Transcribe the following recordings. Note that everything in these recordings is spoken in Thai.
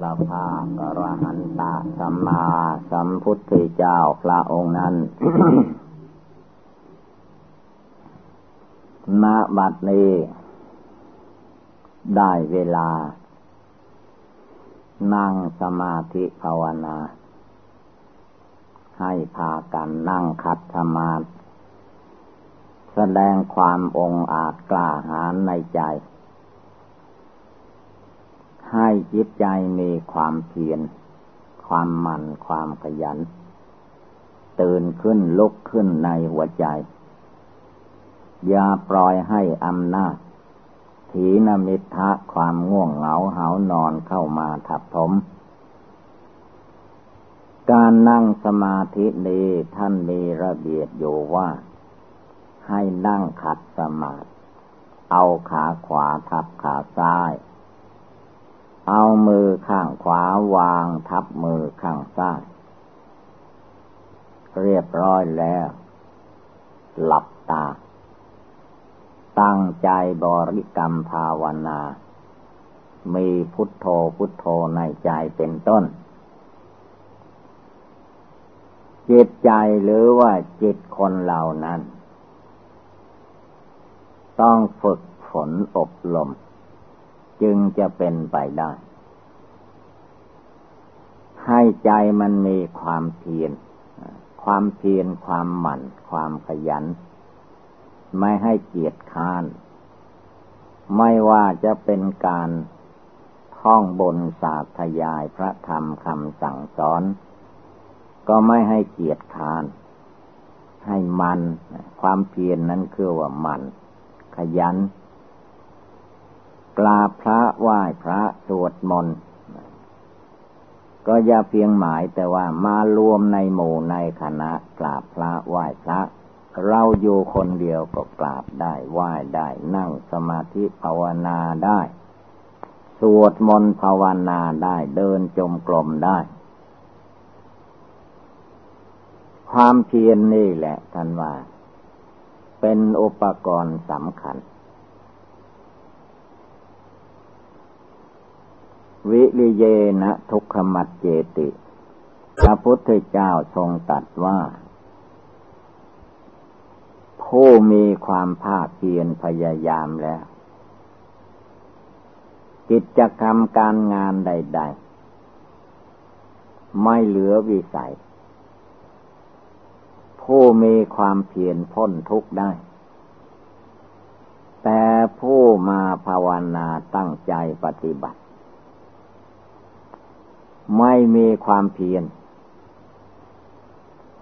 พระภาคกรหันตะสัมมาสัมพุทธเจ้าพระองค์นั้นณบัดนี้ ได้เวลา นั่งสมาธิภาวนา ให้พากันนั่งคัดสมาธิแสดงความองอาจกล้าหาญในใจ ให้จิตใจมีความเพียร ความมัน ความขยัน ตื่นขึ้นลุกขึ้นในหัวใจ อย่าปล่อยให้อำนาจ ถีนมิทะความง่วงเหงาเหานอนเข้ามาทับถม การนั่งสมาธินี้ท่านมีระเบียบอยู่ว่า ให้นั่งขัดสมาธิเอาขาขวาทับขาซ้าย เอามือข้างขวาวางทับมือข้างซ้าย เรียบร้อยแล้ว หลับตา ตั้งใจบริกรรมภาวนา มีพุทโธพุทโธในใจเป็นต้น จิตใจหรือว่าจิตคนเหล่านั้น ต้องฝึกฝนอบรม จึงจะเป็นไปได้ ให้ใจมันมีความเพียร ความเพียร ความหมั่น ความขยัน ไม่ให้เกียจค้าน ไม่ว่าจะเป็นการท่องบนศาสยายพระธรรมคำสั่งสอน ก็ไม่ให้เกียจค้าน ให้มัน ความเพียรนนั้นคือว่ามัน ขยัน กราบพระไหว้พระสวดมนต์ก็อย่าเพียงหมายแต่ว่ามารวมในหมู่ในคณะกราบพระไหว้พระ เราอยู่คนเดียวก็กราบได้ไหว้ได้นั่งสมาธิภาวนาได้ สวดมนต์ภาวนาได้เดินจมกลมได้ ความเพียรนนี่แหละท่านว่า เป็นอุปกรณ์สำคัญ วิริเยนะทุกขมัดเจติ พระพุทธเจ้าทรงตัดว่า ผู้มีความภาคเพียรพยายามแล้ว กิจกรรมการงานใด ๆ ไม่เหลือวิสัย ผู้มีความเพียรพ้นทุกได้แต่ผู้มาภาวนาตั้งใจปฏิบัติ ไม่มีความเพียร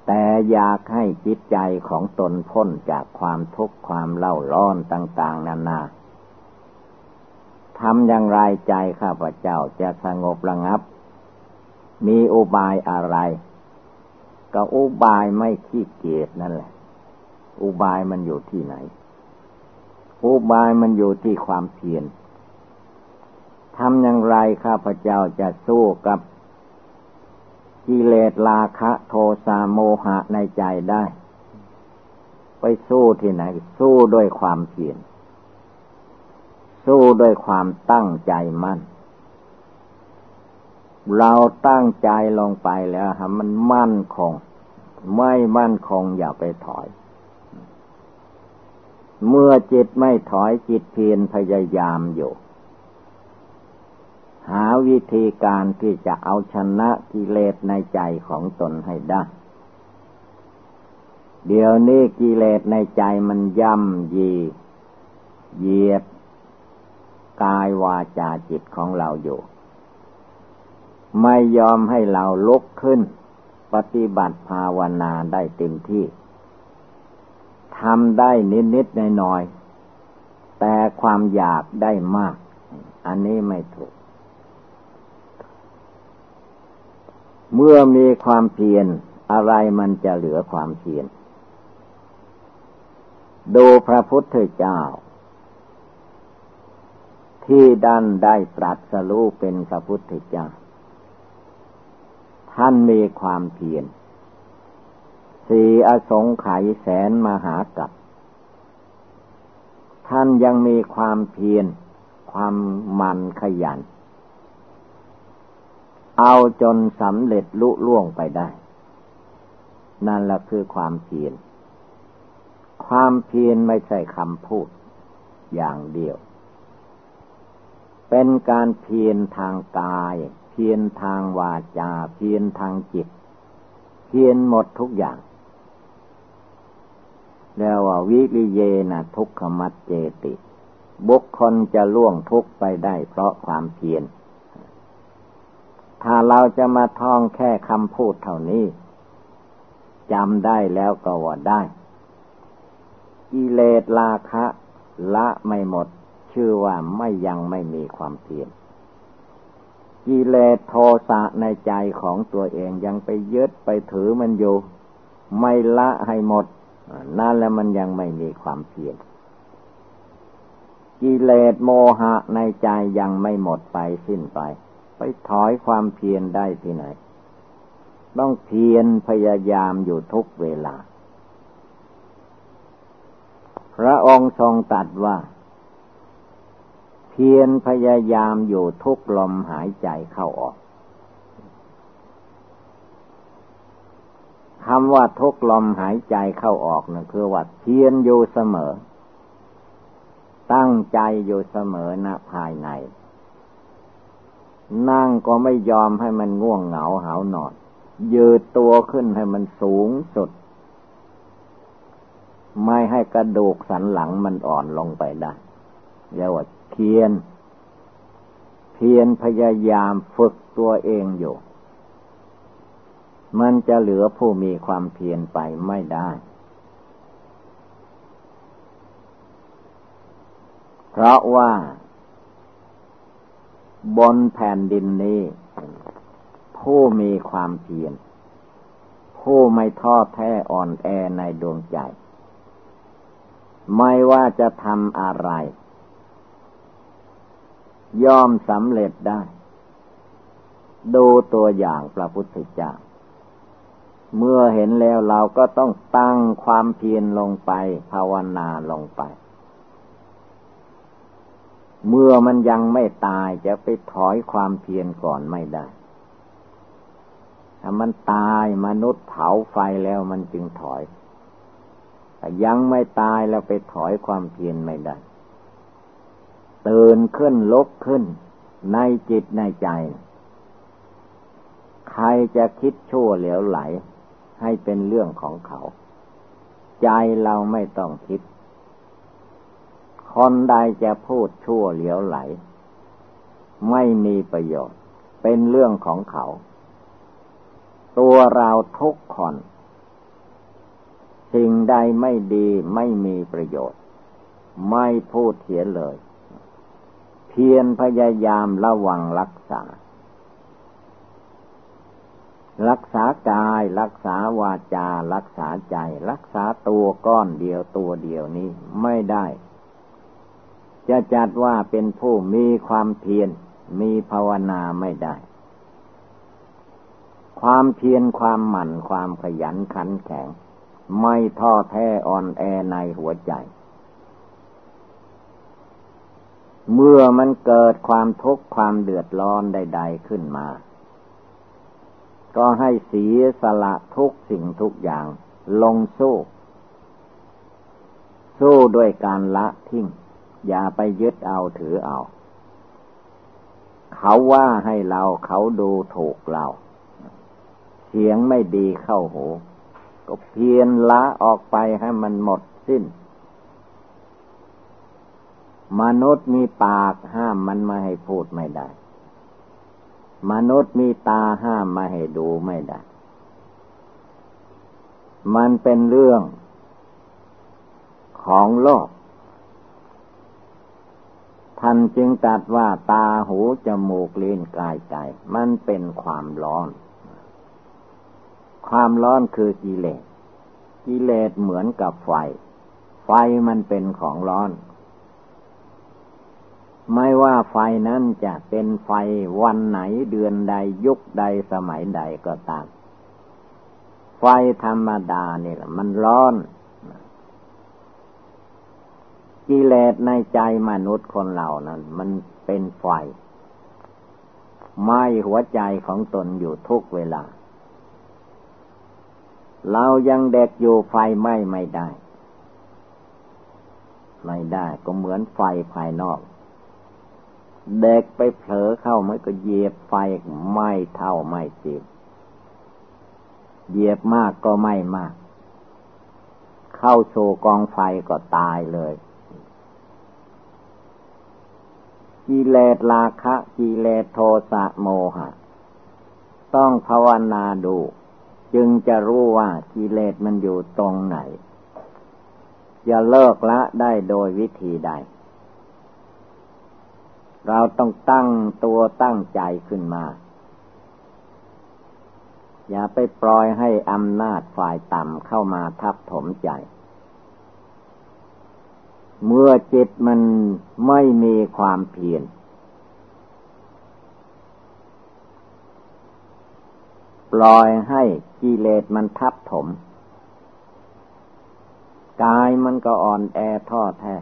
แต่อยากให้จิตใจของตนพ้นจากความทุกข์ความเล่าร้อนต่าง ๆ นานาทำอย่างไรใจข้าพเจ้าจะสงบระงับ มีอุบายอะไร ก็อุบายไม่ขี้เกียจนั่นแหละ อุบายมันอยู่ที่ไหน อุบายมันอยู่ที่ความเพียร ทำอย่างไรข้าพเจ้าจะสู้กับกิเลสราคะโทสะโมหะในใจได้ ไปสู้ที่ไหน สู้ด้วยความเพียรสู้ด้วยความตั้งใจมั่น เราตั้งใจลงไปแล้วฮะมันมั่นคง ไม่มั่นคงอย่าไปถอย เมื่อจิตไม่ถอยจิตเพียรพยายามอยู่ หาวิธีการที่จะเอาชนะกิเลสในใจของตนให้ได้ เดี๋ยวนี้กิเลสในใจมันย่ำยี เหยียดกายวาจาจิตของเราอยู่ ไม่ยอมให้เราลุกขึ้น ปฏิบัติภาวนาได้เต็มที่ทำได้นิดๆหน่อยๆแต่ความอยากได้มาก อันนี้ไม่ถูก เมื่อมีความเพียรอะไรมันจะเหลือความเพียรดูพระพุทธเจ้า ที่ดันได้ตรัสรู้เป็นพระพุทธเจ้า ท่านมีความเพียรสีอสงไขยแสนมหากัปท่านยังมีความเพียรความมันขยัน เอาจนสำเร็จลุล่วงไปได้ นั่นแหละคือความเพียร ความเพียรไม่ใช่คำพูดอย่างเดียว เป็นการเพียรทางกาย เพียรทางวาจา เพียรทางจิต เพียรหมดทุกอย่างแล้วว่าวิริเยนะทุกขมัดเจติ บุคคลจะล่วงทุกไปได้เพราะความเพียร ถ้าเราจะมาท่องแค่คำพูดเท่านี้จำได้แล้วก็ว่าได้ กิเลสราคะ ละไม่หมด ชื่อว่าไม่ยังไม่มีความเพียรกิเลสโทสะในใจของตัวเองยังไปยึดไปถือมันอยู่ ไม่ละให้หมดนั่นแล้วมันยังไม่มีความเพียรกิเลสโมหะในใจยังไม่หมดไปสิ้นไป ไปถอยความเพียรได้ที่ไหน ต้องเพียรพยายามอยู่ทุกเวลา พระองค์ทรงตัดว่า เพียรพยายามอยู่ทุกลมหายใจเข้าออกคำว่าทุกลมหายใจเข้าออกนะคือว่าเพียรอยู่เสมอ ตั้งใจอยู่เสมอณภายใน นั่งก็ไม่ยอมให้มันง่วงเหงาหานอน ยืดตัวขึ้นให้มันสูงสุด ไม่ให้กระดูกสันหลังมันอ่อนลงไปได้เรียกว่าเพียรเพียรพยายามฝึกตัวเองอยู่ มันจะเหลือผู้มีความเพียรไปไม่ได้เพราะว่า บนแผ่นดินนี้ ผู้มีความเพียรผู้ไม่ท้อแท้อ่อนแอในดวงใจ ไม่ว่าจะทำอะไร ย่อมสำเร็จได้ ดูตัวอย่างพระพุทธเจ้าเมื่อเห็นแล้วเราก็ต้องตั้งความเพียรลงไป ภาวนาลงไป เมื่อมันยังไม่ตายจะไปถอยความเพียรก่อนไม่ได้ ถ้ามันตายมนุษย์เผาไฟแล้วมันจึงถอยแต่ยังไม่ตายแล้วไปถอยความเพียรไม่ได้ตื่นขึ้นลุกขึ้น ในจิตในใจ ใครจะคิดชั่วเหลวไหล ให้เป็นเรื่องของเขา ใจเราไม่ต้องคิด คนใดจะพูดชั่วเหลียวไหล ไม่มีประโยชน์ เป็นเรื่องของเขา ตัวเราทุกคน สิ่งใดไม่ดีไม่มีประโยชน์ ไม่พูดเสียเลย เพียรพยายามระวังรักษา รักษากายรักษาวาจา รักษาใจ รักษาตัวก้อนเดียวตัวเดียวนี้ไม่ได้ จะจัดว่าเป็นผู้มีความเพียรมีภาวนาไม่ได้ ความเพียรความหมั่นความขยันขันแข็ง ไม่ท้อแท้อ่อนแอในหัวใจ เมื่อมันเกิดความทุกข์ความเดือดร้อนใด ๆขึ้นมา ก็ให้เสียสละทุกสิ่งทุกอย่างลงสู้ สู้ด้วยการละทิ้ง อย่าไปยึดเอาถือเอา เขาว่าให้เราเขาดูถูกเรา เสียงไม่ดีเข้าหู ก็เพียนละออกไปให้มันหมดสิ้น มนุษย์มีปากห้ามมันไม่ให้พูดไม่ได้ มนุษย์มีตาห้ามมาให้ดูไม่ได้ มันเป็นเรื่องของโลก ท่านจึงตัดว่าตาหูจมูกลิ้นกายใจ มันเป็นความร้อน ความร้อนคือกิเลส กิเลสเหมือนกับไฟ ไฟมันเป็นของร้อน ไม่ว่าไฟนั้นจะเป็นไฟวันไหนเดือนใดยุคใดสมัยใดก็ตาม ไฟธรรมดานี่แหละมันร้อน กิเลสในใจมนุษย์คนเหล่านั้น มันเป็นไฟไหม้หัวใจของตนอยู่ทุกเวลา เรายังเด็กอยู่ไฟไหม้ไม่ได้ ไม่ได้ก็เหมือนไฟภายนอก เด็กไปเผลอเข้ามันก็เหยียบไฟไหม้เท่าไหม้สิบเหยียบมากก็ไม่มาก เข้าสู่กองไฟก็ตายเลย กิเลสราคะกิเลสโทสะโมหะ ต้องภาวนาดู จึงจะรู้ว่ากิเลสมันอยู่ตรงไหน จะเลิกละได้โดยวิธีใด เราต้องตั้งตัวตั้งใจขึ้นมา อย่าไปปล่อยให้อำนาจฝ่ายต่ำเข้ามาทับถมใจ เมื่อจิตมันไม่มีความเพียรปล่อยให้กิเลสมันทับถม กายมันก็อ่อนแอท้อแท้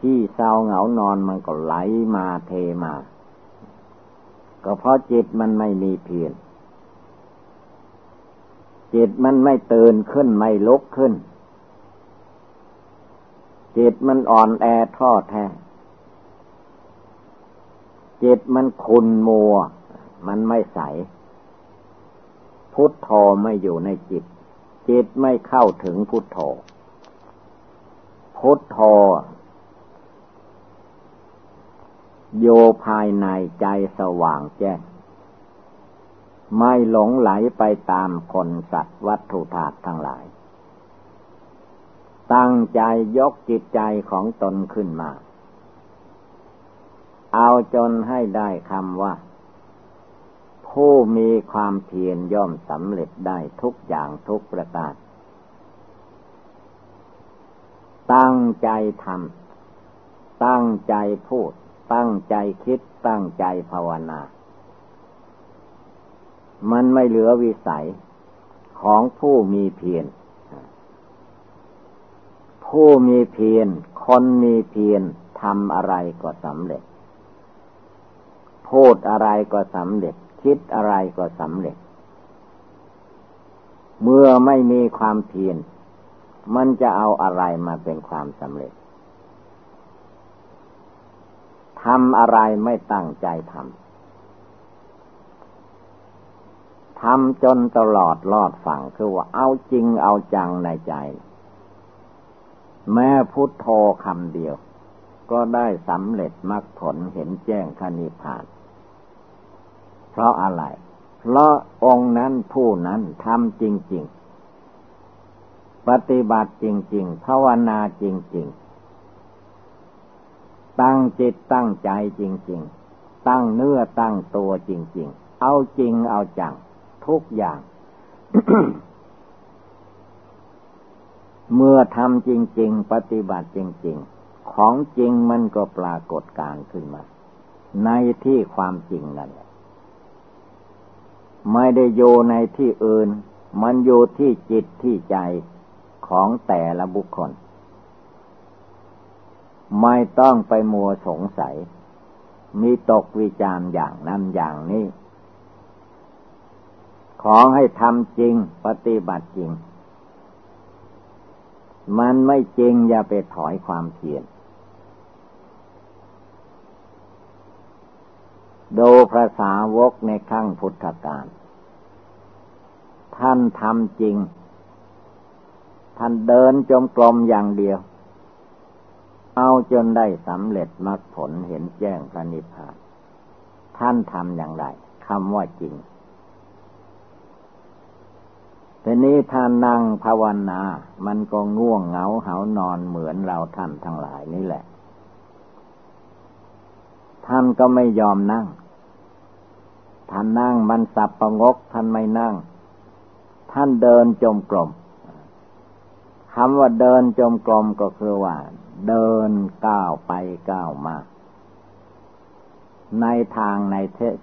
ที่เศร้าเหงานอนมันก็ไหลมาเทมา ก็เพราะจิตมันไม่มีเพียรจิตมันไม่ตื่นขึ้นไม่ลุกขึ้น จิตมันอ่อนแอท้อแท้ จิตมันคุนมัว มันไม่ใส พุทโธไม่อยู่ในจิต จิตไม่เข้าถึงพุทโธ พุทโธโยภายในใจสว่างแจ้ง ไม่หลงไหลไปตามคนสัตว์วัตถุธาตุทั้งหลาย ตั้งใจยกจิตใจของตนขึ้นมา เอาจนให้ได้คำว่า ผู้มีความเพียรย่อมสำเร็จได้ทุกอย่างทุกประการ ตั้งใจทำตั้งใจพูด ตั้งใจคิด ตั้งใจภาวนา มันไม่เหลือวิสัยของผู้มีเพียร ผู้มีเพียร คนมีเพียรทำอะไรก็สำเร็จ พูดอะไรก็สำเร็จ คิดอะไรก็สำเร็จ เมื่อไม่มีความเพียร มันจะเอาอะไรมาเป็นความสำเร็จทำอะไรไม่ตั้งใจทำ ทำจนตลอดรอดฝั่งคือว่าเอาจริงเอาจังในใจ แม้พุทโธคำเดียว ก็ได้สำเร็จมรรคผลเห็นแจ้งขณิพานเพราะอะไร เพราะองค์นั้นผู้นั้นทำจริง ๆ ปฏิบัติจริง ๆ ภาวนาจริง ๆ ตั้งจิตตั้งใจจริง ๆ ตั้งเนื้อตั้งตัวจริง ๆ เอาจริงเอาจัง ทุกอย่าง เมื่อทำจริง ๆ ปฏิบัติจริง ๆ ของจริงมันก็ปรากฏการขึ้นมา ในที่ความจริงนั่นแหละไม่ได้โยในที่อื่น มันอยู่ที่จิตที่ใจของแต่ละบุคคล ไม่ต้องไปมัวสงสัย มีตกวิจารอย่างนั้นอย่างนี้ ขอให้ทำจริง ปฏิบัติจริง มันไม่จริงอย่าไปถอยความเพียรดูภาษาวกในขั้งพุทธกาลท่านทำจริง ท่านเดินจมกลมอย่างเดียว เอาจนได้สำเร็จมรรคผลเห็นแจ้งพระนิพพาน ท่านทำอย่างไรคำว่าจริง ทีนี้ถ้านั่งภาวนา มันก็ง่วงเหงาเหานอนเหมือนเราท่านทั้งหลายนี่แหละ ท่านก็ไม่ยอมนั่ง ท่านนั่งมันสับประงก ท่านไม่นั่ง ท่านเดินจมกลมคำว่าเดินจมกลมก็คือว่า เดินก้าวไปก้าวมา ในทางใน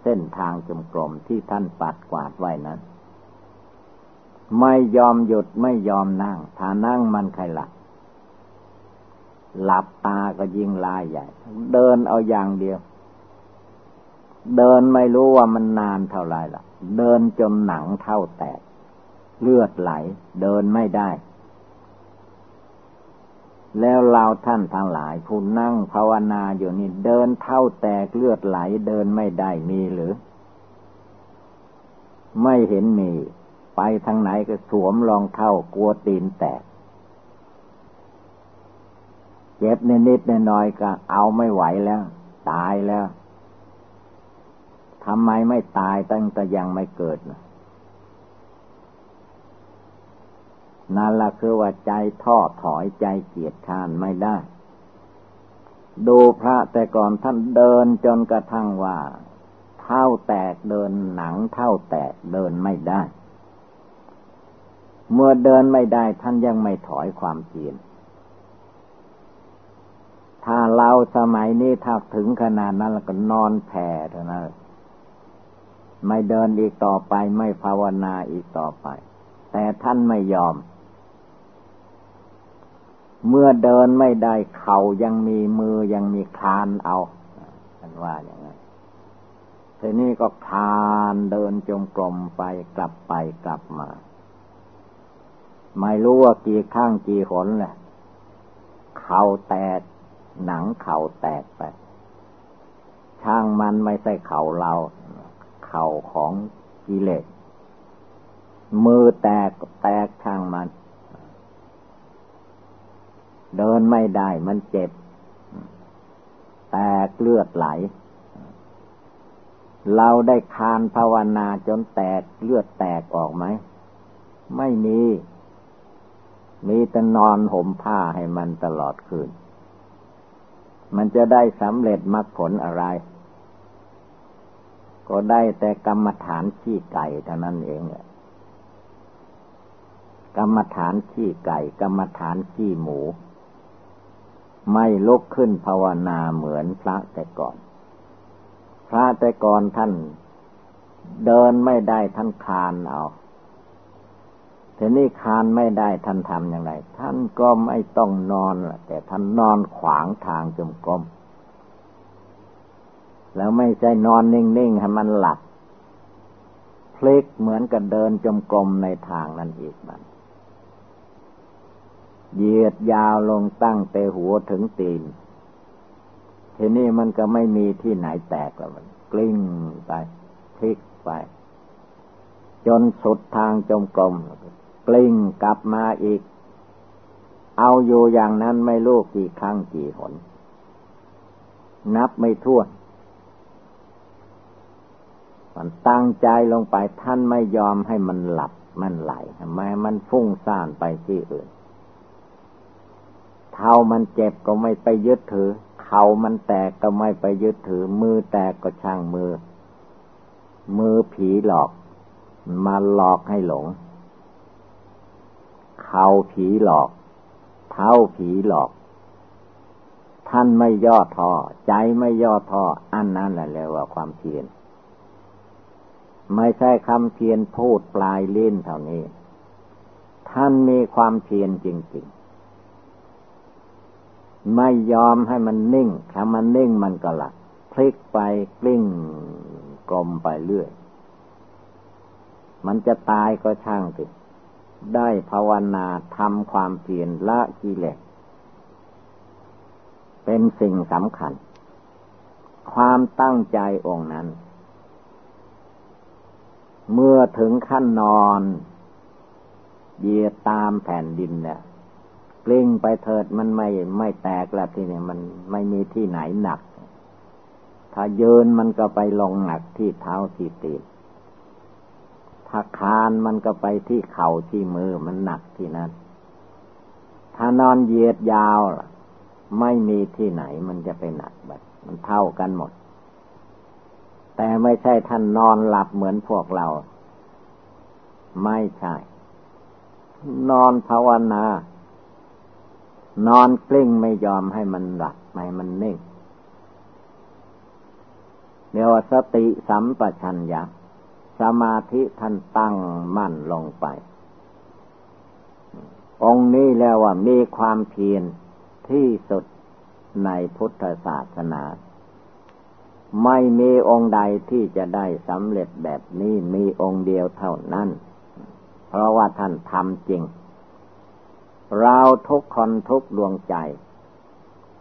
เส้นทางจมกลมที่ท่านปัดกวาดไว้นั้น ไม่ยอมหยุดไม่ยอมนั่ง ถ้านั่งมันใครหลับหลับตาก็ยิ่งลายใหญ่ เดินเอาอย่างเดียว เดินไม่รู้ว่ามันนานเท่าไรล่ะ เดินจนหนังเท่าแตก เลือดไหล เดินไม่ได้ แล้วเราท่านทั้งหลายผู้นั่งภาวนาอยู่นี่ เดินเท่าแตกเลือดไหล เดินไม่ได้มีหรือ ไม่เห็นมี ไปทางไหนก็สวมรองเท้ากลัวตีนแตก เจ็บนิดๆน้อยๆก็เอาไม่ไหวแล้ว ตายแล้วทำไมไม่ตายตั้งแต่ยังไม่เกิดนะนั่นละคือว่าใจท้อถอยใจเกียดค้านไม่ได้ ดูพระแต่ก่อนท่านเดินจนกระทั่งว่า เท่าแตกเดินหนังเท่าแตกเดินไม่ได้ เมื่อเดินไม่ได้ท่านยังไม่ถอยความเพียรถ้าเราสมัยนี้ถ้าถึงขนาดนั้นแล้วก็นอนแผ่เท่านั้นไม่เดินอีกต่อไปไม่ภาวนาอีกต่อไป แต่ท่านไม่ยอม เมื่อเดินไม่ได้เข่ายังมีมือยังมีคานเอาท่านว่าอย่างนั้นทีนี้ก็คานเดินจมกลมไปกลับไปกลับมา ไม่รู้ว่ากี่ข้างกี่หนแหละ เข่าแตก หนังเข่าแตกไป ช่างมันไม่ใช่เข่าเรา เข่าของกิเลส มือแตกแตกช่างมัน เดินไม่ได้มันเจ็บ แตกเลือดไหล เราได้คานภาวนาจนแตกเลือดแตกออกไหม ไม่มี มีแต่นอนห่มผ้าให้มันตลอดคืน มันจะได้สำเร็จมรรคผลอะไร ก็ได้แต่กรรมฐานขี้ไก่เท่านั้นเองกรรมฐานขี้ไก่ กรรมฐานขี้หมู ไม่ลุกขึ้นภาวนาเหมือนพระแต่ก่อน พระแต่ก่อนท่านเดินไม่ได้ท่านคานเอา ทีนี้คานไม่ได้ท่านทำอย่างไร ท่านก็ไม่ต้องนอนแต่ท่านนอนขวางทางจมกรมแล้วไม่ใช่นอนนิ่งๆให้มันหลับพลิกเหมือนกับเดินจมกรมในทางนั้นอีกมันเหยียดยาวลงตั้งเตหัวถึงตีน ทีนี้มันก็ไม่มีที่ไหนแตกแล้วมัน กลิ้งไปพลิกไป จนสุดทางจมกรม กลิ้งกลับมาอีก เอาอยู่อย่างนั้นไม่รู้กี่ครั้งกี่หน นับไม่ถ้วนมันตั้งใจลงไปท่านไม่ยอมให้มันหลับมันไหลทำไมมันฟุ้งซ่านไปที่อื่น เท้ามันเจ็บก็ไม่ไปยึดถือ เข่ามันแตกก็ไม่ไปยึดถือ มือแตกก็ช่างมือ มือผีหลอก มาหลอกให้หลง เขาผีหลอก เท้าผีหลอก ท่านไม่ย่อท้อใจไม่ย่อท้ออันนั้นแหละเรียกว่าความเพียรไม่ใช่คำเพียรพูดปลายเลิ้นเท่านี้ ท่านมีความเพียรจริง ๆ ไม่ยอมให้มันนิ่งถ้ามันนิ่งมันก็หลับพลิกไปกลิ้งกลมไปเรื่อย มันจะตายก็ช่างสิ ได้ภาวนาทำความเพียรละกิเลสเป็นสิ่งสำคัญ ความตั้งใจองค์นั้น เมื่อถึงขั้นนอนเยียตามแผ่นดินเนี่ยกลิ้งไปเถิดมันไม่ไม่แตกแล้วทีนี้มันไม่มีที่ไหนหนัก ถ้าเยินมันก็ไปลงหนักที่เท้าที่ตีน ถ้าคานมันก็ไปที่เข่าที่มือมันหนักที่นั้นถ้านอนเหยียดยาวไม่มีที่ไหนมันจะไปหนักแบบมันเท่ากันหมด แต่ไม่ใช่ท่านนอนหลับเหมือนพวกเรา ไม่ใช่ นอนภาวนา นอนกลิ้งไม่ยอมให้มันหลับไม่มันนิ่งเรียกว่าสติสัมปชัญญะ สมาธิท่านตั้งมั่นลงไป องค์นี้แล้วว่ามีความเพียรที่สุดในพุทธศาสนา ไม่มีองค์ใดที่จะได้สำเร็จแบบนี้มีองค์เดียวเท่านั้น เพราะว่าท่านทำจริง เราทุกคนทุกดวงใจ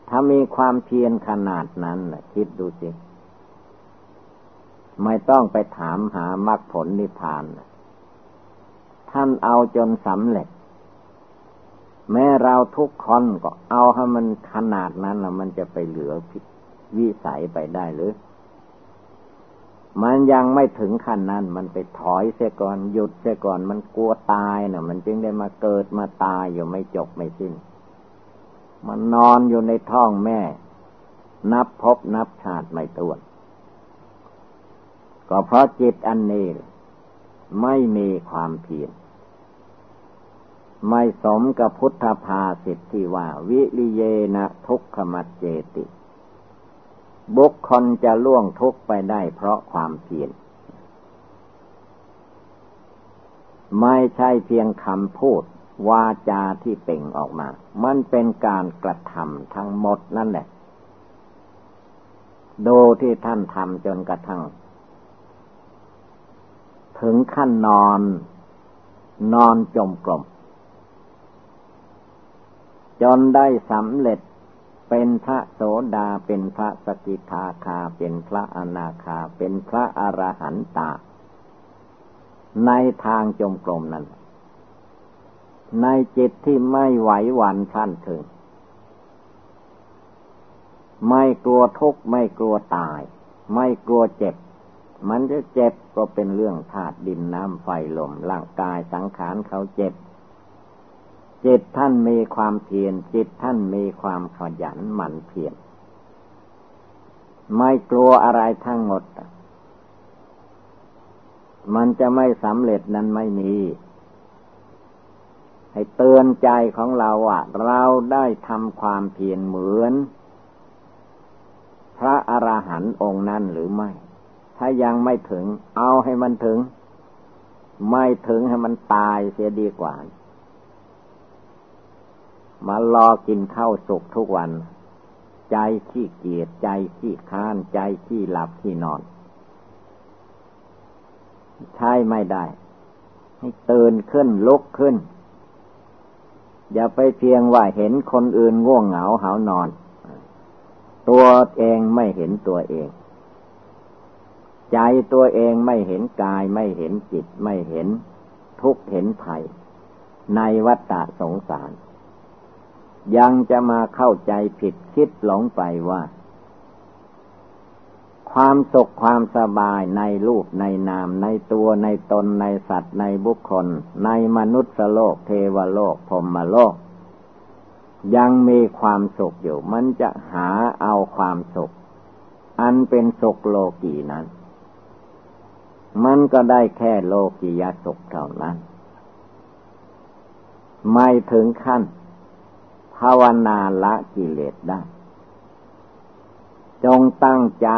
ถ้ามีความเพียรขนาดนั้นคิดดูสิ ไม่ต้องไปถามหามรรคผลนิพพาน ท่านเอาจนสำเร็จ แม้เราทุกคนก็เอาให้มันขนาดนั้นแล้วมันจะไปเหลือวิสัยไปได้หรือ มันยังไม่ถึงขั้นนั้น มันไปถอยเสียก่อนหยุดเสียก่อนมันกลัวตายเนะ่ะ มันจึงได้มาเกิดมาตายอยู่ไม่จบไม่สิ้น มันนอนอยู่ในท้องแม่ นับพบนับชาติไม่ตัว ก็เพราะจิตอันนี้ไม่มีความเพียรไม่สมกับพุทธภาสิทธิว่า วิริเยนะทุกขมัจเจติ บุคคลจะล่วงทุกไปได้เพราะความเพียรไม่ใช่เพียงคำพูดวาจาที่เป่งออกมา มันเป็นการกระทำทั้งหมดนั่นแหละดูที่ท่านทำจนกระทั่ง ถึงขั้นนอน นอนจมกลม จนได้สำเร็จเป็นพระโสดาเป็นพระสกิทาคา เป็นพระอนาคา เป็นพระอรหันตา ในทางจมกลมนั้น ในจิตที่ไม่ไหวหวั่นท่านถึง ไม่กลัวทุกข์ไม่กลัวตาย ไม่กลัวเจ็บ มันจะเจ็บก็เป็นเรื่องธาตุดินน้ำไฟลมร่างกายสังขารเขาเจ็บ จิตท่านมีความเพียรจิตท่านมีความขยันหมั่นเพียรไม่กลัวอะไรทั้งหมด มันจะไม่สำเร็จนั้นไม่มี ให้เตือนใจของเราว่าเราได้ทำความเพียรเหมือน พระอรหันต์องค์นั้นหรือไม่ ถ้ายังไม่ถึง เอาให้มันถึง ไม่ถึงให้มันตายเสียดีกว่า มารอกินข้าวสุกทุกวัน ใจขี้เกียจใจขี้ค้าน ใจขี้หลับขี้นอน ใช่ไม่ได้ ให้ตื่นขึ้นลุกขึ้น อย่าไปเพียงว่าเห็นคนอื่นง่วงเหงาหานอน ตัวเองไม่เห็นตัวเอง ใจตัวเองไม่เห็นกายไม่เห็นจิตไม่เห็นทุกเห็นภัย ในวัฏฏะสงสาร ยังจะมาเข้าใจผิดคิดหลงไปว่า ความสุขความสบายในรูปในนาม ในตัวในตนในสัตว์ในบุคคล ในมนุษย์โลก เทวโลกพรมโลก ยังมีความสุขอยู่ มันจะหาเอาความสุข อันเป็นสุขโลกีนั้น มันก็ได้แค่โลกียสุขเท่านั้น ไม่ถึงขั้น ภาวนาละกิเลสได้ จงตั้งใจ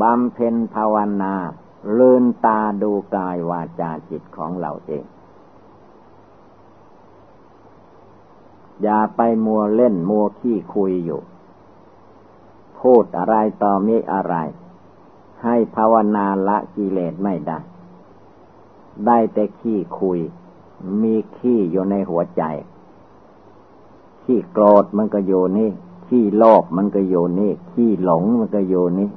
บำเพ็ญภาวนาลืนตาดูกายวาจาจิตของเราเอง อย่าไปมัวเล่นมัวขี้คุยอยู่ พูดอะไรต่อมีอะไร ให้ภาวนาละกิเลสไม่ได้ ได้แต่ขี้คุย มีขี้อยู่ในหัวใจ ขี้โกรธมันก็อยู่นี่ ขี้โลภมันก็อยู่นี่ ขี้หลงมันก็อยู่นี่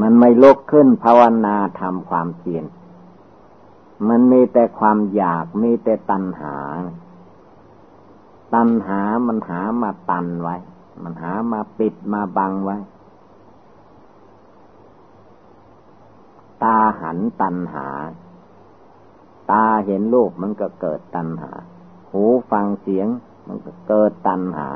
มันไม่ลุกขึ้นภาวนาทำความเพียรมันมีแต่ความอยากมีแต่ตัณหา ตัณหามันหามาตันไว้ มันหามาปิดมาบังไว้ ตาหันตัณหา ตาเห็นรูปมันก็เกิดตัณหา หูฟังเสียงมันก็เกิดตัณหา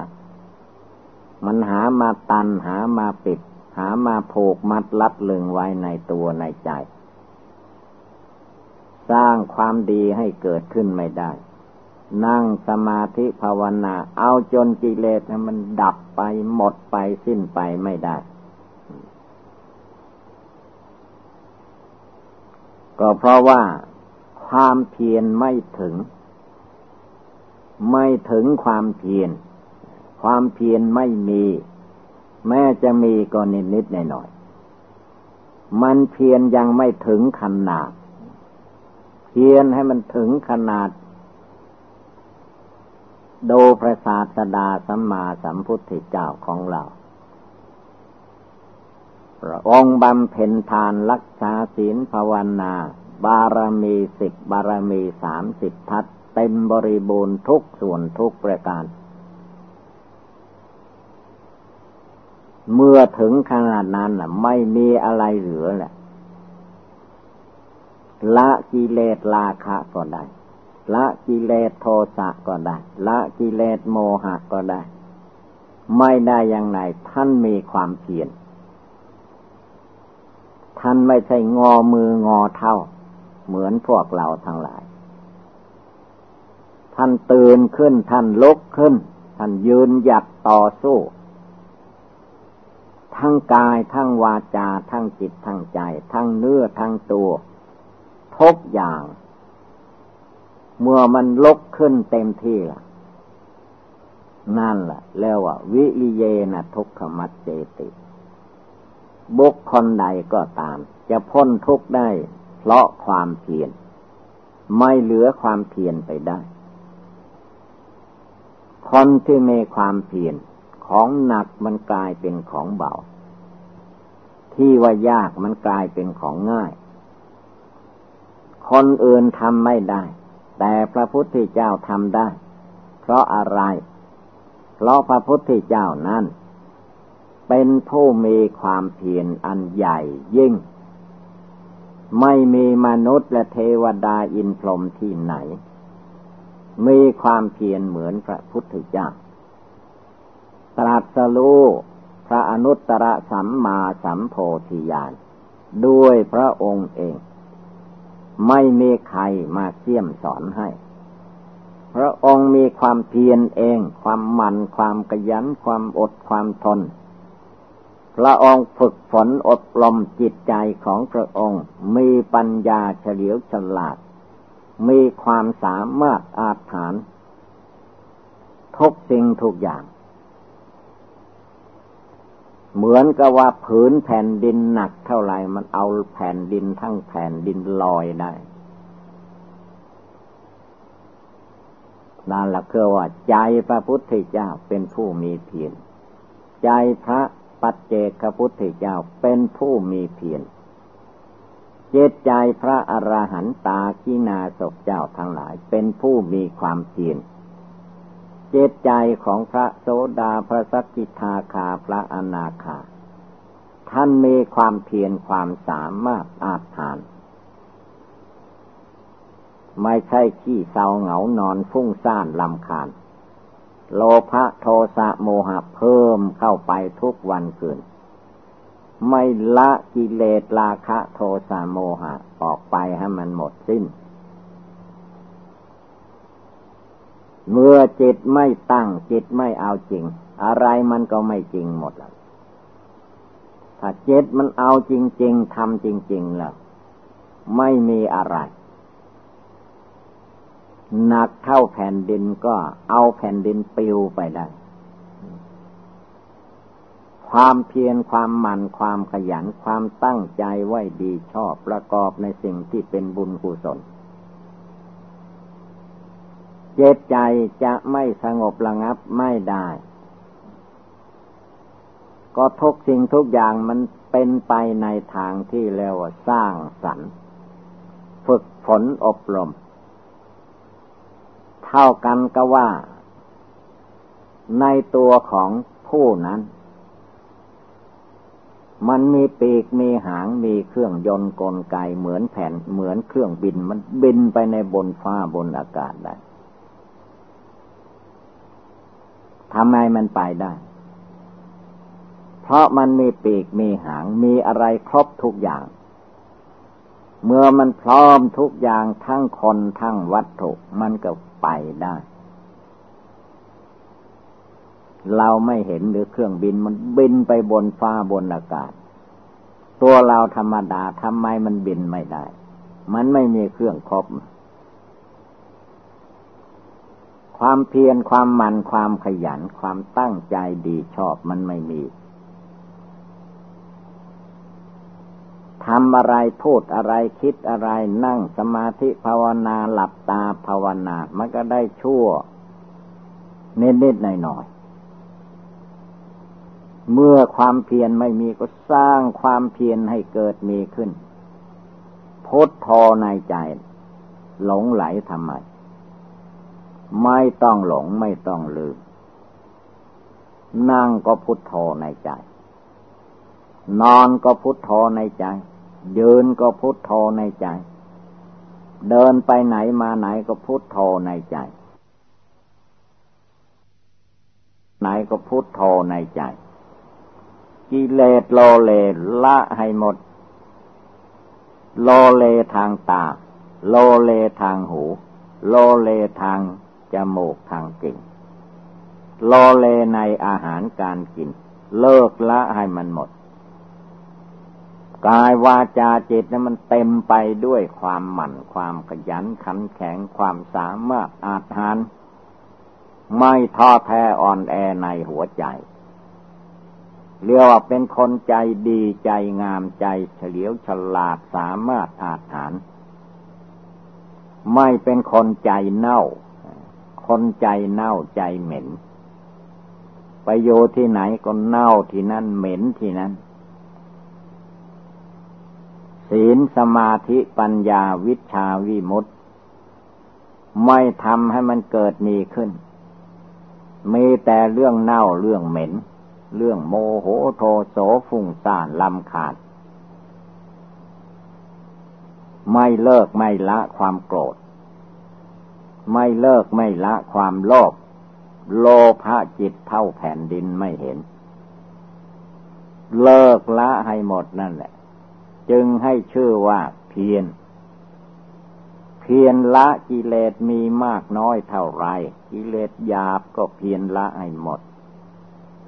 มันหามาตันหามาปิด หามาผูกมัดลัดลึงไว้ในตัวในใจ สร้างความดีให้เกิดขึ้นไม่ได้ นั่งสมาธิภาวนา เอาจนกิเลสมันดับไปหมดไปสิ้นไปไม่ได้ ก็เพราะว่าความเพียรไม่ถึง ไม่ถึงความเพียรความเพียรไม่มี แม้จะมีก็นิดนิดหน่อยหน่อยมันเพียรยังไม่ถึงขนาด เพียรให้มันถึงขนาด โดพระศาสดาสัมมาสัมพุทธเจ้าของเรา ระองค์บำเพ็ญทานรักษาศีลภาวนา บารมีสิบบารมีสามสิบทัศเต็มบริบูรณ์ทุกส่วนทุกประการ เมื่อถึงขนาดนั้นไม่มีอะไรเหลือแหละละกิเลสราคะก็ได้ ละกิเลสโทสะก็ได้ ละกิเลสโมหะก็ได้ ไม่ได้อย่างไรท่านมีความเพียร ท่านไม่ใช่งอมืองอเท้าเหมือนพวกเราทั้งหลาย ท่านตื่นขึ้น ท่านลุกขึ้น ท่านยืนหยัดต่อสู้ ทั้งกายทั้งวาจา ทั้งจิตทั้งใจ ทั้งเนื้อทั้งตัวทุกอย่าง เมื่อมันลุกขึ้นเต็มที่ละนั่นแหละแล้วว่า วิริเยนะทุกขมัดเจติ บุคคลใดก็ตาม จะพ้นทุกข์ได้ เพราะความเพียรไม่เหลือความเพียรไปได้ คนที่มีความเพียรของหนักมันกลายเป็นของเบา ที่ว่ายากมันกลายเป็นของง่าย คนอื่นทำไม่ได้ แต่พระพุทธเจ้าทำได้ เพราะอะไร เพราะพระพุทธเจ้านั้น เป็นผู้มีความเพียรอันใหญ่ยิ่ง ไม่มีมนุษย์และเทวดาอินพรหมที่ไหน มีความเพียรเหมือนพระพุทธเจ้า ตรัสรู้พระอนุตตรสัมมาสัมโพธิญาณด้วยพระองค์เอง ไม่มีใครมาเสี่ยมสอนให้ พระองค์มีความเพียรเอง ความมันความกยันความอดความทน พระองค์ฝึกฝนอบรมจิตใจของพระองค์ มีปัญญาเฉลียวฉลาด มีความสามารถอาถานทุกสิ่งทุกอย่าง เหมือนกับว่าผืนแผ่นดินหนักเท่าไหร่มันเอาแผ่นดินทั้งแผ่นดินลอยได้นั่นแหละคือว่าใจพระพุทธเจ้าเป็นผู้มีเพียรใจพระ ปัจเจกพุทธเจ้าเป็นผู้มีเพียรเจตใจพระอระหันตากินาศเจ้าทั้งหลาย เป็นผู้มีความเพียรเจตใจของพระโสดาพระสกิทาคาพระอนาคา ท่านมีความเพียรความสามารถอาจาน ไม่ใช่ขี้เศร้าเหงานอนฟุ้งซ่านลำคาญ โลภะโทสะโมหะเพิ่มเข้าไปทุกวันคืน ไม่ละกิเลสราคะโทสะโมหะออกไปให้มันหมดสิ้น เมื่อจิตไม่ตั้งจิตไม่เอาจริง อะไรมันก็ไม่จริงหมดแล้วถ้าจิตมันเอาจริง ๆทำจริง ๆ แล้ว ไม่มีอะไร หนักเท่าแผ่นดินก็เอาแผ่นดินปิวไปได้ ความเพียรความหมั่นความขยันความตั้งใจไว้ดีชอบประกอบในสิ่งที่เป็นบุญกุศลเจตใจจะไม่สงบระงับไม่ได้ ก็ทุกสิ่งทุกอย่างมันเป็นไปในทางที่เรียกว่าสร้างสรรค์ ฝึกฝนอบรม ท่ากันก็ว่า ในตัวของผู้นั้น มันมีปีกมีหางมีเครื่องยนต์กลไกเหมือนแผ่นเหมือนเครื่องบินมันบินไปในบนฟ้าบนอากาศได้ทำไมมันไปได้ เพราะมันมีปีกมีหางมีอะไรครบทุกอย่าง เมื่อมันพร้อมทุกอย่างทั้งคนทั้งวัตถุ มันก็ ไปได้ เราไม่เห็นหรือเครื่องบินมันบินไปบนฟ้าบนอากาศ ตัวเราธรรมดาทำไมมันบินไม่ได้ มันไม่มีเครื่องครบความเพียรความมันความขยันความตั้งใจดีชอบมันไม่มี ทำอะไรพูดอะไรคิดอะไรนั่งสมาธิภาวนาหลับตาภาวนา มันก็ได้ชั่ว นิดๆหน่อยๆเมื่อความเพียรไม่มีก็สร้างความเพียรให้เกิดมีขึ้นพุทโธในใจ หลงไหลทำไม ไม่ต้องหลงไม่ต้องลืม นั่งก็พุทโธในใจ นอนก็พุทโธในใจ ยืนก็พุทโธในใจ เดินไปไหนมาไหนก็พุทโธในใจ ไหนก็พุทโธในใจ กิเลสโลเลละให้หมด โลเลทางตา โลเลทางหู โลเลทางจมูกทางกลิ่นโลเลในอาหารการกิน เลิกละให้มันหมด กายวาจาจิตนั้นมันเต็มไปด้วยความหมั่นความขยันขันแข็งความสามารถอาจหารไม่ท้อแท้อ่อนแอในหัวใจเรียกว่าเป็นคนใจดีใจงามใจเฉลียวฉลาดสามารถอาจหารไม่เป็นคนใจเน่า คนใจเน่าใจเหม็น ไปโยที่ไหนก็เน่าที่นั่นเหม็นที่นั่น ศีลสมาธิปัญญาวิชาวิมุตติ ไม่ทำให้มันเกิดมีขึ้น มีแต่เรื่องเน่าเรื่องเหม็น เรื่องโมโหโทโสฟุ้งซ่านลำขาด ไม่เลิกไม่ละความโกรธ ไม่เลิกไม่ละความโลภโลภะจิตเท่าแผ่นดินไม่เห็น เลิกละให้หมดนั่นแหละ จึงให้ชื่อว่าเพียร เพียรละกิเลสมีมากน้อยเท่าไร กิเลสหยาบก็เพียรละให้หมด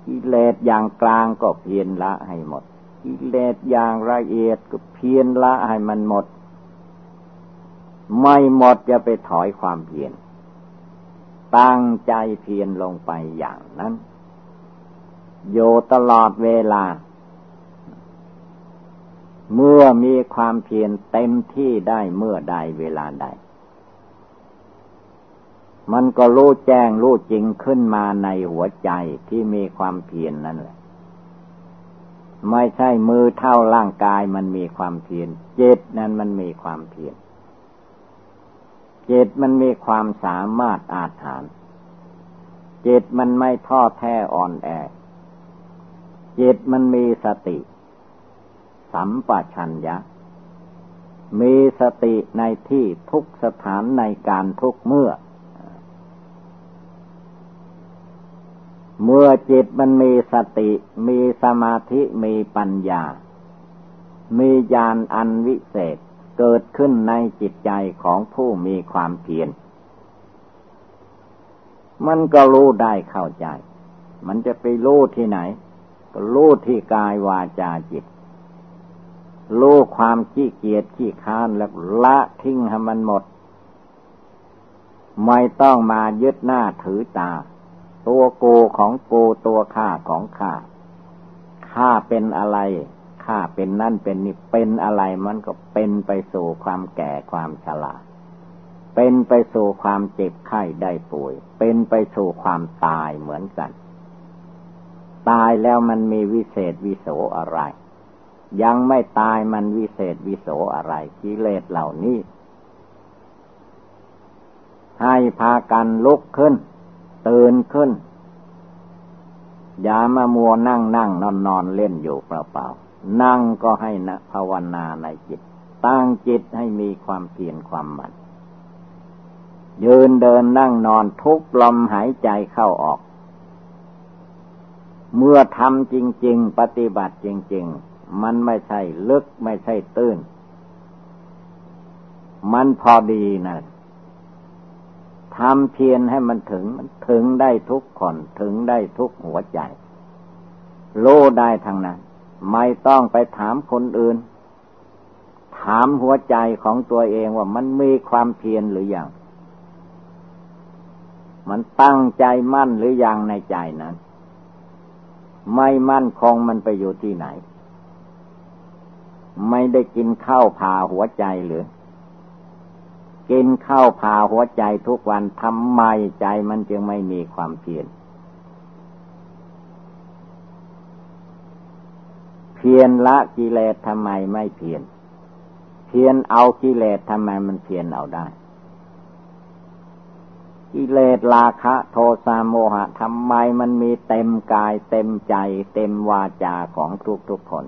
กิเลสอย่างกลางก็เพียรละให้หมด กิเลสอย่างละเอียดก็เพียรละให้มันหมด ไม่หมดจะไปถอยความเพียร ตั้งใจเพียรลงไปอย่างนั้น โยตลอดเวลา เมื่อมีความเพียรเต็มที่ได้เมื่อใดเวลาใด มันก็รู้แจ้งรู้จริงขึ้นมาในหัวใจที่มีความเพียรนนั่นแหละ ไม่ใช่มือเท่าร่างกายมันมีความเพียรจิตนั้นมันมีความเพียรจิตมันมีความสามารถอาถรรพ์จิตมันไม่ท้อแท้อ่อนแอจิตมันมีสติ สัมปชัญญะ มีสติในที่ทุกสถานในการทุกเมื่อ เมื่อจิตมันมีสติ มีสมาธิมีปัญญา มีญาณอันวิเศษเกิดขึ้นในจิตใจของผู้มีความเพียร มันก็รู้ได้เข้าใจ มันจะไปรู้ที่ไหน ก็รู้ที่กายวาจาจิต รู้ความขี้เกียจขี้ค้านแล้วละทิ้งให้มันหมด ไม่ต้องมายึดหน้าถือตา ตัวโกของโกตัวข้าของข้าข้าเป็นอะไรข้าเป็นนั่นเป็นนี่เป็นอะไรมันก็เป็นไปสู่ความแก่ความชราเป็นไปสู่ความเจ็บไข้ได้ป่วย เป็นไปสู่ความตายเหมือนกัน ตายแล้วมันมีวิเศษวิโสอะไร ยังไม่ตายมันวิเศษวิโสอะไรกิเลสเหล่านี้ ให้พากันลุกขึ้น ตื่นขึ้น อย่ามามัวนั่งนั่งนอนนอนเล่นอยู่เปล่าๆนั่งก็ให้นะภาวนาในจิต ตั้งจิตให้มีความเพียรความมันยืนเดินนั่งนอนทุกลมหายใจเข้าออก เมื่อทำจริง ๆ ปฏิบัติจริง ๆ มันไม่ใช่ลึกไม่ใช่ตื้น มันพอดีนะทำเพียรให้มันถึงมันถึงได้ทุกคนถึงได้ทุกหัวใจโลได้ทางนั้น ไม่ต้องไปถามคนอื่น ถามหัวใจของตัวเองว่ามันมีความเพียรหรืออยังมันตั้งใจมั่นหรืออยังในใจนั้น ไม่มั่นคงมันไปอยู่ที่ไหน ไม่ได้กินข้าวผ่าหัวใจหรือ กินข้าวผ่าหัวใจทุกวันทำไมใจมันจึงไม่มีความเพียรเพียรละกิเลสทำไมไม่เพียรเพียรเอากิเลสทำไมมันเพียรเอาได้กิเลสราคะ โทสะโมหะทำไมมันมีเต็มกาย เต็มใจ เต็มวาจาของทุกทุกคน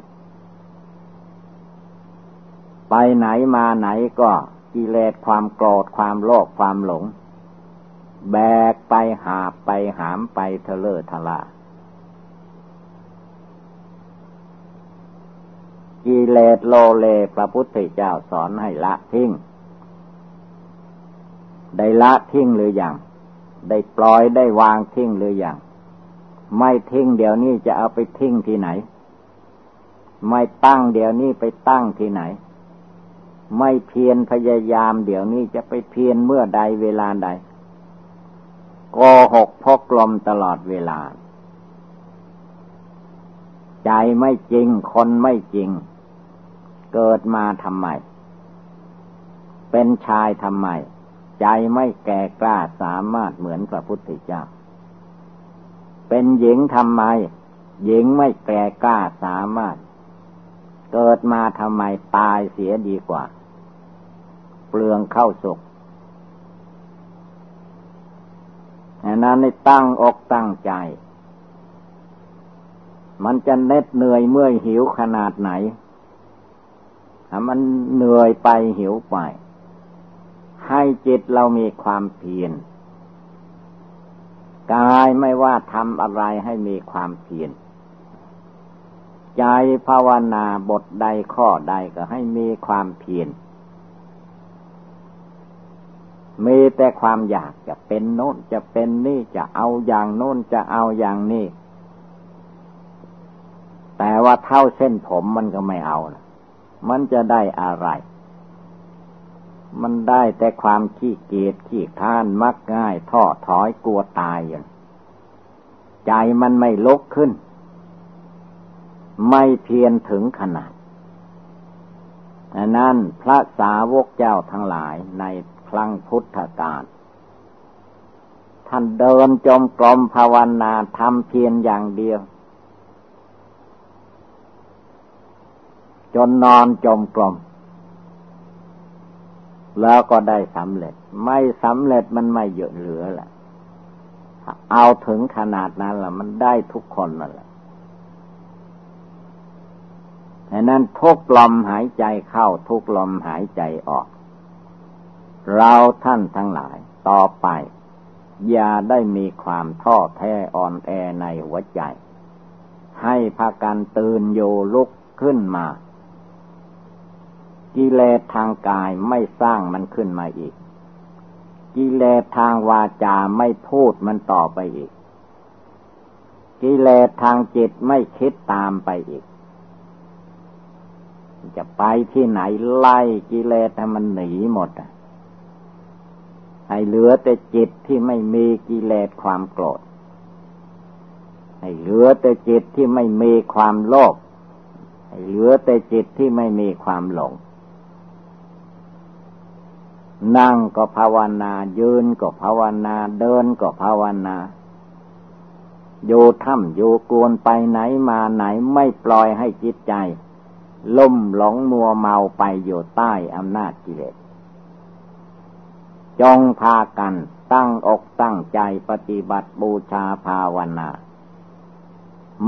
ไปไหนมาไหนก็กิเลสความโกรธความโลภความหลง แบกไปหาไปหามไปเทเลอทลากิเลสโลเลพระพุทธเจ้าสอนให้ละทิ้ง ได้ละทิ้งหรืออยังได้ปล่อยได้วางทิ้งหรืออยังไม่ทิ้งเดี๋ยวนี้จะเอาไปทิ้งที่ไหน ไม่ตั้งเดี๋ยวนี้ไปตั้งที่ไหน ไม่เพียรพยายามเดี๋ยวนี้จะไปเพียรเมื่อใดเวลาใดโกหกพกลมตลอดเวลา ใจไม่จริงคนไม่จริง เกิดมาทำไม เป็นชายทำไม ใจไม่แก่กล้าสามารถเหมือนพระพุทธเจ้า เป็นหญิงทำไม หญิงไม่แก่กล้าสามารถ เกิดมาทำไมตายเสียดีกว่า เปลืองเข้าสุกอันนั้นในตั้งอกตั้งใจ มันจะเน็ดเหนื่อยเมื่อยหิวขนาดไหนถ้ามันเหนื่อยไปหิวไป ให้จิตเรามีความเพียรกายไม่ว่าทำอะไรให้มีความเพียรใจภาวนาบทใดข้อใดก็ให้มีความเพียร มีแต่ความอยากจะเป็นโน้นจะเป็นนี่จะเอาอย่างโน้นจะเอาอย่างนี้ แต่ว่าเท่าเส้นผมมันก็ไม่เอานะมันจะได้อะไร มันได้แต่ความขี้เกียจขี้ค้านมักง่ายท้อถอยกลัวตายอย่างใจมันไม่ลุกขึ้น ไม่เพียรถึงขนาดนนั้นพระสาวกเจ้าทั้งหลายใน ครั้งพุทธกาลท่านเดินจมกรมภาวนาทำเพียรอย่างเดียว จนนอนจมกลมแล้วก็ได้สำเร็จ ไม่สำเร็จมันไม่เยอะเหลือแหละเอาถึงขนาดนั้นละมันได้ทุกคนนั่นแหละดังนั้นทุกลมหายใจเข้าทุกลมหายใจออก เราท่านทั้งหลายต่อไป อย่าได้มีความท้อแท้อ่อนแอในหัวใจ ให้พากันตื่นโยลุกขึ้นมา กิเลสทางกายไม่สร้างมันขึ้นมาอีก กิเลสทางวาจาไม่พูดมันต่อไปอีก กิเลสทางจิตไม่คิดตามไปอีกจะไปที่ไหนไล่กิเลสให้มันหนีหมด ให้เหลือแต่จิตที่ไม่มีกิเลสความโกรธ ให้เหลือแต่จิตที่ไม่มีความโลภ ให้เหลือแต่จิตที่ไม่มีความหลง นั่งก็ภาวนายืนก็ภาวนาเดินก็ภาวนาอยู่ถ้ำอยู่กวนไปไหนมาไหนไม่ปล่อยให้จิตใจ ล่มหลงมัวเมาไปอยู่ใต้อำนาจกิเลส จงพากันตั้งอกตั้งใจปฏิบัติบูชาภาวนา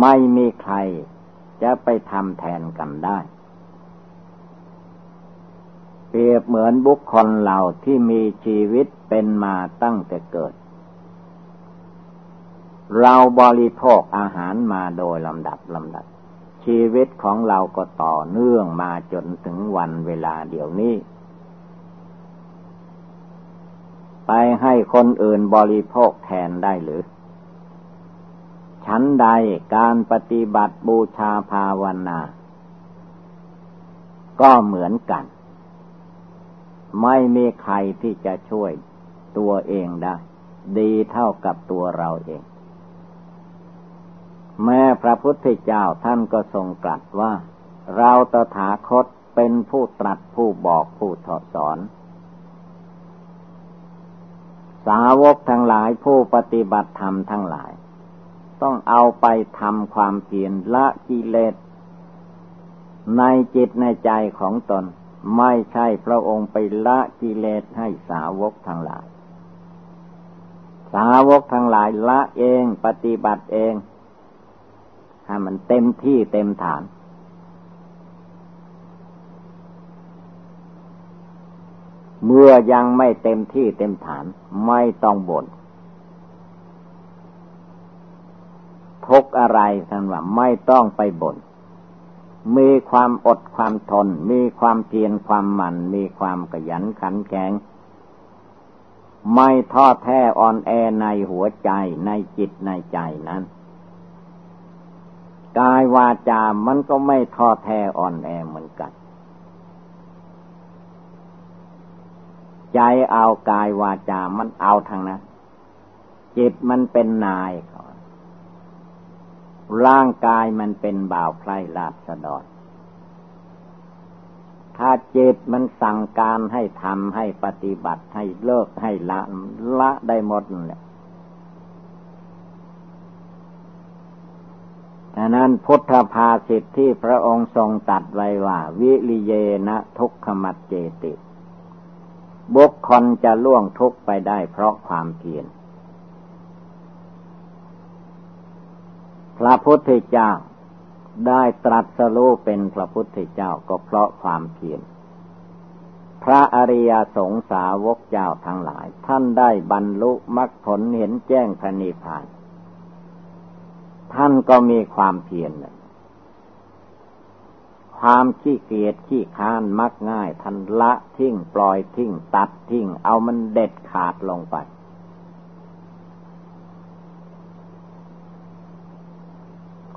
ไม่มีใครจะไปทำแทนกันได้ เปรียบเหมือนบุคคลเราที่มีชีวิตเป็นมาตั้งแต่เกิด เราบริโภคอาหารมาโดยลำดับลำดับ ชีวิตของเราก็ต่อเนื่องมาจนถึงวันเวลาเดี๋ยวนี้ ไปให้คนอื่นบริโภคแทนได้หรือชั้นใดการปฏิบัติบูชาภาวนา ก็เหมือนกัน ไม่มีใครที่จะช่วยตัวเองได้ ดีเท่ากับตัวเราเอง แม้พระพุทธเจ้าท่านก็ทรงกลัดว่า เราตถาคตเป็นผู้ตรัสผู้บอกผู้ทอสอน สาวกทั้งหลายผู้ปฏิบัติธรรมทั้งหลาย ต้องเอาไปทำความเพียรละกิเลสในจิตในใจของตน ไม่ใช่พระองค์ไปละกิเลสให้สาวกทั้งหลาย สาวกทั้งหลายละเองปฏิบัติเองให้มันเต็มที่เต็มฐาน เมื่อยังไม่เต็มที่เต็มฐานไม่ต้องบน่นทุกอะไรท่านว่าไม่ต้องไปบน่นมีความอดความทน มีความเพียรความหมั่น มีความขยันขันแข็ง ไม่ท้อแท้อ่อนแอในหัวใจในจิตในใจนั้นกายวาจา มันก็ไม่ท้อแท้อ่อนแอเหมือนกัน ใจเอากายวาจา มันเอาทางนั้นจิตมันเป็นนายร่างกายมันเป็นบ่าวไพร่ลาดสะดอด ถ้าจิตมันสั่งการให้ทำให้ปฏิบัติให้เลิกให้ละละได้หมดเลยดังนั้นพุทธภาสิทธิที่พระองค์ทรงตัดไว้ว่า วิริเยนะทุกขมัดเจติ บุคคลจะล่วงทุกไปได้เพราะความเพียรพระพุทธเจ้าได้ตรัสรู้เป็นพระพุทธเจ้าก็เพราะความเพียรพระอริยสงสาวกเจ้าทั้งหลาย ท่านได้บรรลุมรรคผลเห็นแจ้งพระนิพพาน ท่านก็มีความเพียร ความขี้เกียจขี้ค้านมักง่ายท่านละทิ้งปล่อยทิ้งตัดทิ้งเอามันเด็ดขาดลงไป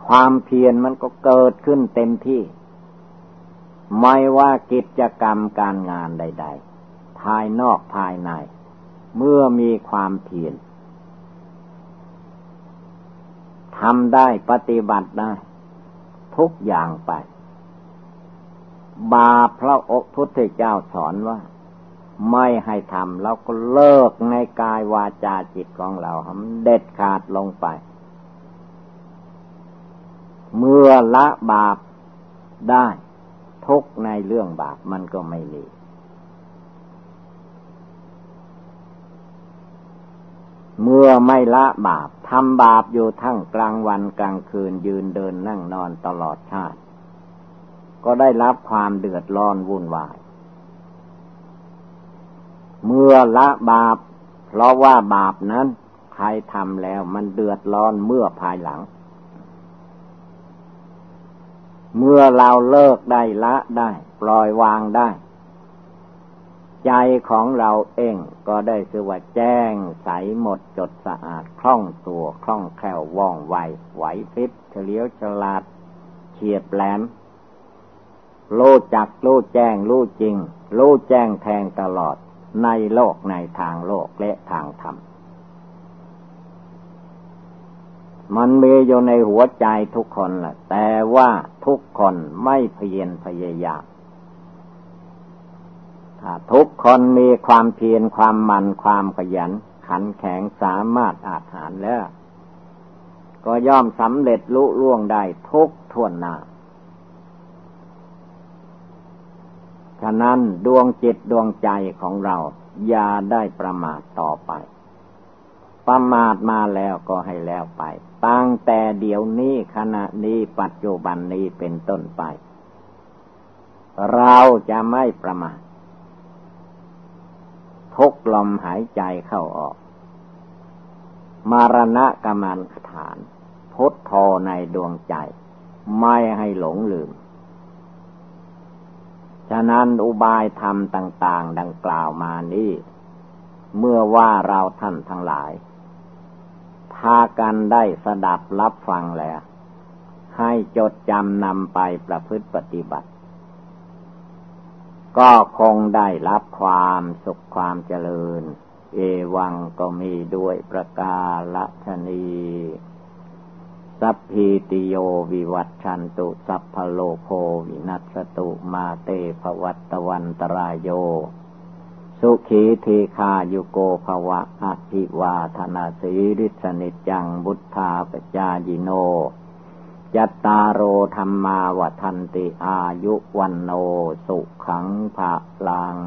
ความเพียรมันก็เกิดขึ้นเต็มที่ ไม่ว่ากิจกรรมการงานใด ๆ ภายนอกภายใน เมื่อมีความเพียรทำได้ปฏิบัติได้ ทุกอย่างไป บาพระอกพุทธเจ้าสอนว่า ไม่ให้ทำแล้วก็เลิกในกายวาจาจิตของเราเด็ดขาดลงไป เมื่อละบาปได้ ทุกในเรื่องบาปมันก็ไม่มีเมื่อไม่ละบาปทำบาปอยู่ทั้งกลางวันกลางคืนยืนเดินนั่งนอนตลอดชาติ ก็ได้รับความเดือดร้อนวุ่นวาย เมื่อละบาป เพราะว่าบาปนั้น ใครทำแล้วมันเดือดร้อนเมื่อภายหลัง เมื่อเราเลิกได้ละได้ ปล่อยวางได้ ใจของเราเองก็ได้คือว่าแจ้งใสหมดจดสะอาดคล่องตัวคล่องแคล่วว่องไวไหวพริบเฉลียวฉลาดเฉียบแหลม รู้จักรู้แจ้งรู้จริง รู้แจ้งแทงตลอดในโลกในทางโลกและทางธรรม มันมีอยู่ในหัวใจทุกคนแหละแต่ว่าทุกคนไม่เพียรพยายามถ้าทุกคนมีความเพียรความมันความขยัน ขันแข็งสามารถอาจหารแล้ว ก็ย่อมสำเร็จลุล่วงได้ทุกทวนหน้า ฉะนั้นดวงจิตดวงใจของเรา อย่าได้ประมาทต่อไป ประมาทมาแล้วก็ให้แล้วไป ตั้งแต่เดี๋ยวนี้ขณะนี้ปัจจุบันนี้เป็นต้นไป เราจะไม่ประมาททุกลมหายใจเข้าออก มารณะกรรมฐาน พุทโธในดวงใจ ไม่ให้หลงลืม ฉะนั้นอุบายธรรมต่าง ๆ ดังกล่าวมานี้ เมื่อว่าเราท่านทั้งหลาย พากันได้สดับรับฟังแล้ว ให้จดจำนำไปประพฤติปฏิบัติ ก็คงได้รับความสุขความเจริญ เอวังก็มีด้วยประกาศชนีส สัพพีติโยวิวัตชันตุสัพพโลโควินัสตุมาเตภวัตวันตรายโย สุขีทีคายุโกภวะอภิวาธนาสีริสนิจังบุทธาปจายิโน ยัตตาโรธรรมาวทันติอายุวันโนสุขังภะลัง